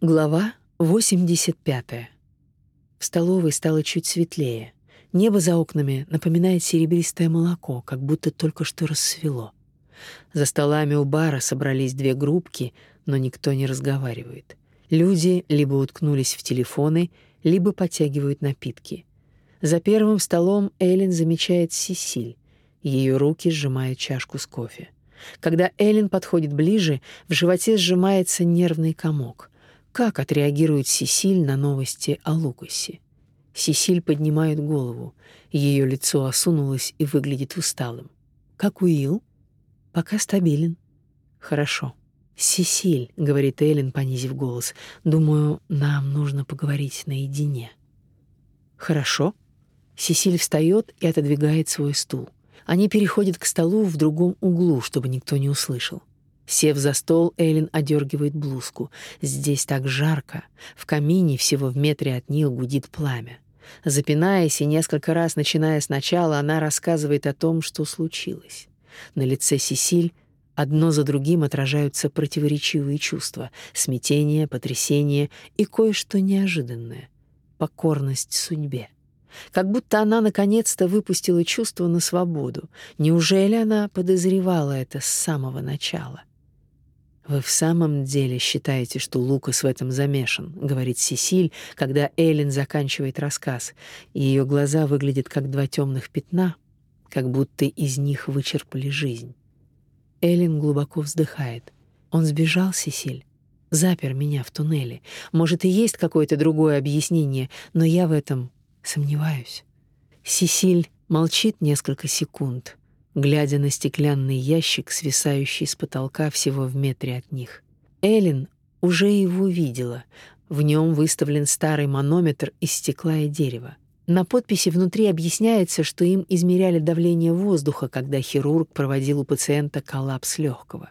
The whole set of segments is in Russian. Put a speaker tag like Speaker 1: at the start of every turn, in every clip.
Speaker 1: Глава 85. В столовой стало чуть светлее. Небо за окнами напоминает серебристое молоко, как будто только что рассвело. За столами у бара собрались две группки, но никто не разговаривает. Люди либо уткнулись в телефоны, либо подтягивают напитки. За первым столом Эллен замечает Сисиль. Ее руки сжимают чашку с кофе. Когда Эллен подходит ближе, в животе сжимается нервный комок — как отреагирует Сесиль на новости о Лукасе? Сесиль поднимает голову. Ее лицо осунулось и выглядит усталым. Как Уилл? Пока стабилен. Хорошо. Сесиль, говорит Эллен, понизив голос. Думаю, нам нужно поговорить наедине. Хорошо. Сесиль встает и отодвигает свой стул. Они переходят к столу в другом углу, чтобы никто не услышал. Сев за стол, Эллен одергивает блузку. Здесь так жарко. В камине всего в метре от них гудит пламя. Запинаясь и несколько раз начиная сначала, она рассказывает о том, что случилось. На лице Сесиль одно за другим отражаются противоречивые чувства: смятение, потрясение и кое-что неожиданное покорность судьбе. Как будто она наконец-то выпустила чувство на свободу. Неужели она подозревала это с самого начала? «Вы в самом деле считаете, что Лукас в этом замешан?» — говорит Сесиль, когда Эллен заканчивает рассказ. Ее глаза выглядят как два темных пятна, как будто из них вычерпали жизнь. Эллен глубоко вздыхает. «Он сбежал, Сесиль? Запер меня в туннеле. Может, и есть какое-то другое объяснение, но я в этом сомневаюсь». Сесиль молчит несколько секунд — глядя на стеклянный ящик, свисающий с потолка всего в метре от них. Элин уже его видела. В нем выставлен старый манометр из стекла и дерева. На подписи внутри объясняется, что им измеряли давление воздуха, когда хирург проводил у пациента коллапс легкого.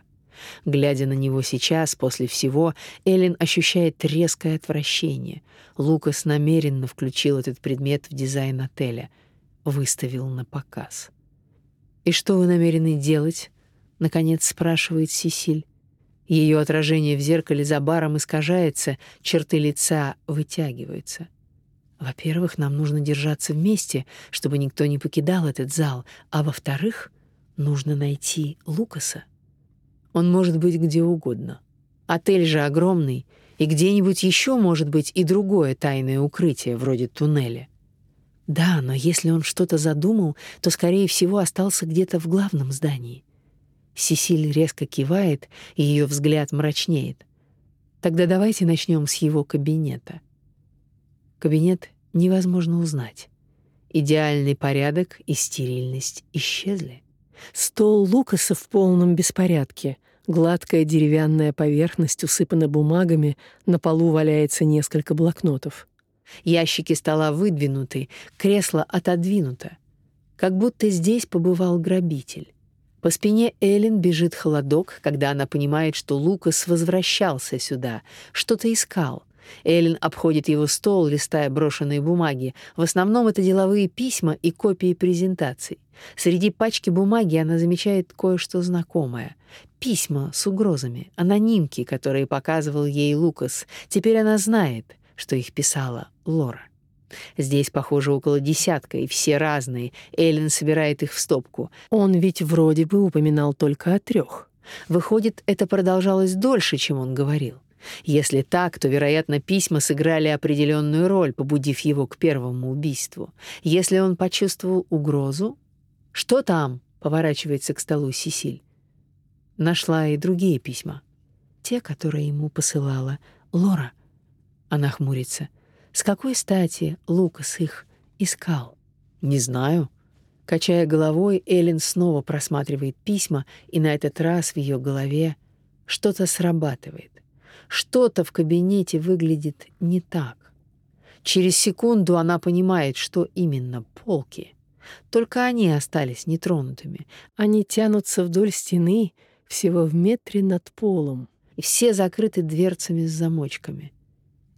Speaker 1: Глядя на него сейчас, после всего, Элин ощущает резкое отвращение. Лукас намеренно включил этот предмет в дизайн отеля, выставил на показ. «И что вы намерены делать?» — наконец спрашивает Сесиль. Ее отражение в зеркале за баром искажается, черты лица вытягиваются. Во-первых, нам нужно держаться вместе, чтобы никто не покидал этот зал, а во-вторых, нужно найти Лукаса. Он может быть где угодно. Отель же огромный, и где-нибудь еще может быть и другое тайное укрытие, вроде туннеля. Да, но если он что-то задумал, то, скорее всего, остался где-то в главном здании. Сесиль резко кивает, и ее взгляд мрачнеет. Тогда давайте начнем с его кабинета. Кабинет невозможно узнать. Идеальный порядок и стерильность исчезли. Стол Лукаса в полном беспорядке. Гладкая деревянная поверхность усыпана бумагами, на полу валяется несколько блокнотов. Ящики стола выдвинуты, кресло отодвинуто. Как будто здесь побывал грабитель. По спине Эллен бежит холодок, когда она понимает, что Лукас возвращался сюда, что-то искал. Эллен обходит его стол, листая брошенные бумаги. В основном это деловые письма и копии презентаций. Среди пачки бумаги она замечает кое-что знакомое. Письма с угрозами, анонимки, которые показывал ей Лукас. Теперь она знает что их писала Лора. Здесь, похоже, около десятка, и все разные. Эллен собирает их в стопку. Он ведь вроде бы упоминал только о трех. Выходит, это продолжалось дольше, чем он говорил. Если так, то, вероятно, письма сыграли определенную роль, побудив его к первому убийству. Если он почувствовал угрозу... «Что там?» — поворачивается к столу Сисиль. Нашла и другие письма. Те, которые ему посылала Лора — она хмурится. С какой стати Лукас их искал? Не знаю. Качая головой, Эллен снова просматривает письма, и на этот раз в ее голове что-то срабатывает. Что-то в кабинете выглядит не так. Через секунду она понимает, что именно полки. Только они остались нетронутыми. Они тянутся вдоль стены всего в метре над полом, и все закрыты дверцами с замочками.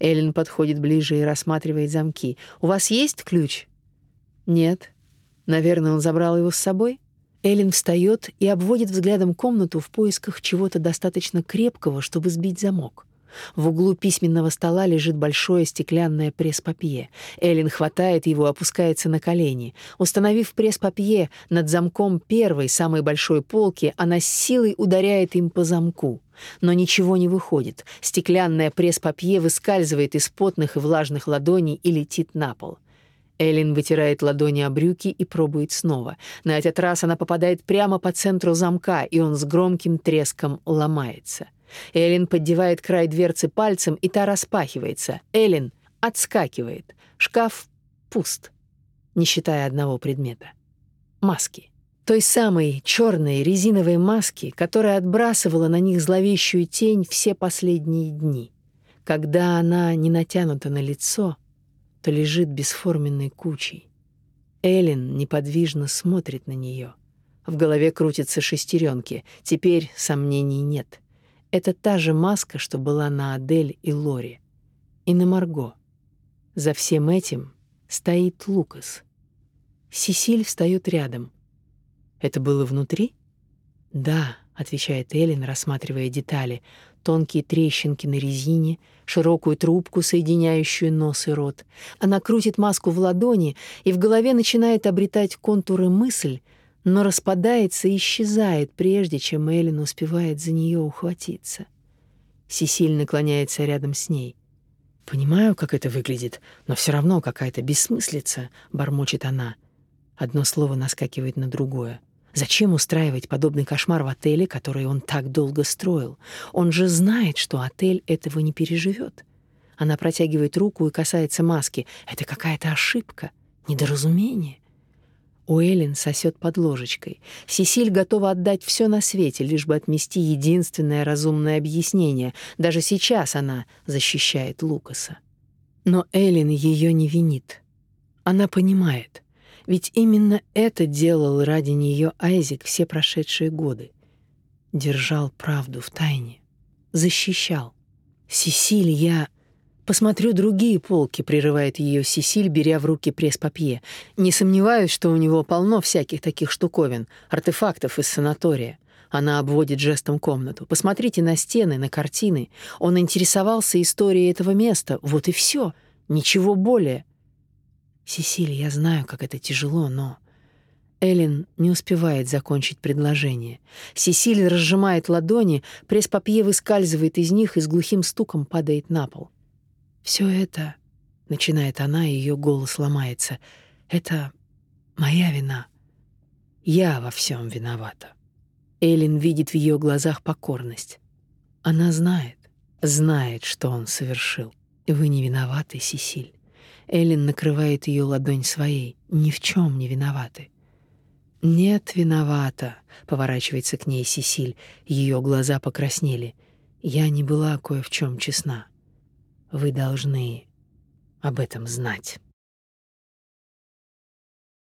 Speaker 1: Эллен подходит ближе и рассматривает замки. «У вас есть ключ?» «Нет». «Наверное, он забрал его с собой?» Эллен встает и обводит взглядом комнату в поисках чего-то достаточно крепкого, чтобы сбить замок. В углу письменного стола лежит большое стеклянное пресс-папье. Эллен хватает его, опускается на колени. Установив пресс-папье над замком первой, самой большой полки, она с силой ударяет им по замку. Но ничего не выходит. Стеклянное пресс-папье выскальзывает из потных и влажных ладоней и летит на пол. Эллен вытирает ладони о брюки и пробует снова. На этот раз она попадает прямо по центру замка, и он с громким треском ломается. Эллен поддевает край дверцы пальцем, и та распахивается. Эллен отскакивает. Шкаф пуст, не считая одного предмета. Маски. Той самой черной резиновой маски, которая отбрасывала на них зловещую тень все последние дни. Когда она не натянута на лицо, то лежит бесформенной кучей. Эллен неподвижно смотрит на нее. В голове крутятся шестеренки. Теперь сомнений нет. Это та же маска, что была на Адель и Лори. И на Марго. За всем этим стоит Лукас. Сесиль встает рядом. Это было внутри? Да, отвечает Эллен, рассматривая детали. Тонкие трещинки на резине, широкую трубку, соединяющую нос и рот. Она крутит маску в ладони, и в голове начинает обретать контуры мысль, но распадается и исчезает, прежде чем Эллен успевает за нее ухватиться. Сесиль наклоняется рядом с ней. «Понимаю, как это выглядит, но все равно какая-то бессмыслица», — бормочет она. Одно слово наскакивает на другое. Зачем устраивать подобный кошмар в отеле, который он так долго строил? Он же знает, что отель этого не переживет. Она протягивает руку и касается маски. Это какая-то ошибка, недоразумение. У Эллен сосет под ложечкой. Сесиль готова отдать все на свете, лишь бы отмести единственное разумное объяснение. Даже сейчас она защищает Лукаса. Но Эллен ее не винит. Она понимает. Ведь именно это делал ради нее Айзек все прошедшие годы. Держал правду в тайне. Защищал. «Сесиль, я...» Посмотрю другие полки, прерывает ее Сесиль, беря в руки пресс-папье. Не сомневаюсь, что у него полно всяких таких штуковин, артефактов из санатория. Она обводит жестом комнату. Посмотрите на стены, на картины. Он интересовался историей этого места. Вот и все. Ничего более. Сесиль, я знаю, как это тяжело, но Элин не успевает закончить предложение. Сесиль разжимает ладони, пресс-папье выскальзывает из них и с глухим стуком падает на пол. Все это, начинает она, и ее голос ломается. Это моя вина. Я во всем виновата. Элин видит в ее глазах покорность. Она знает, знает, что он совершил. Вы не виноваты, Сесиль. Элин накрывает ее ладонь своей. Ни в чем не виноваты. Нет, виновата, поворачивается к ней Сесиль. Ее глаза покраснели. Я не была кое в чем честна. Вы должны об этом знать.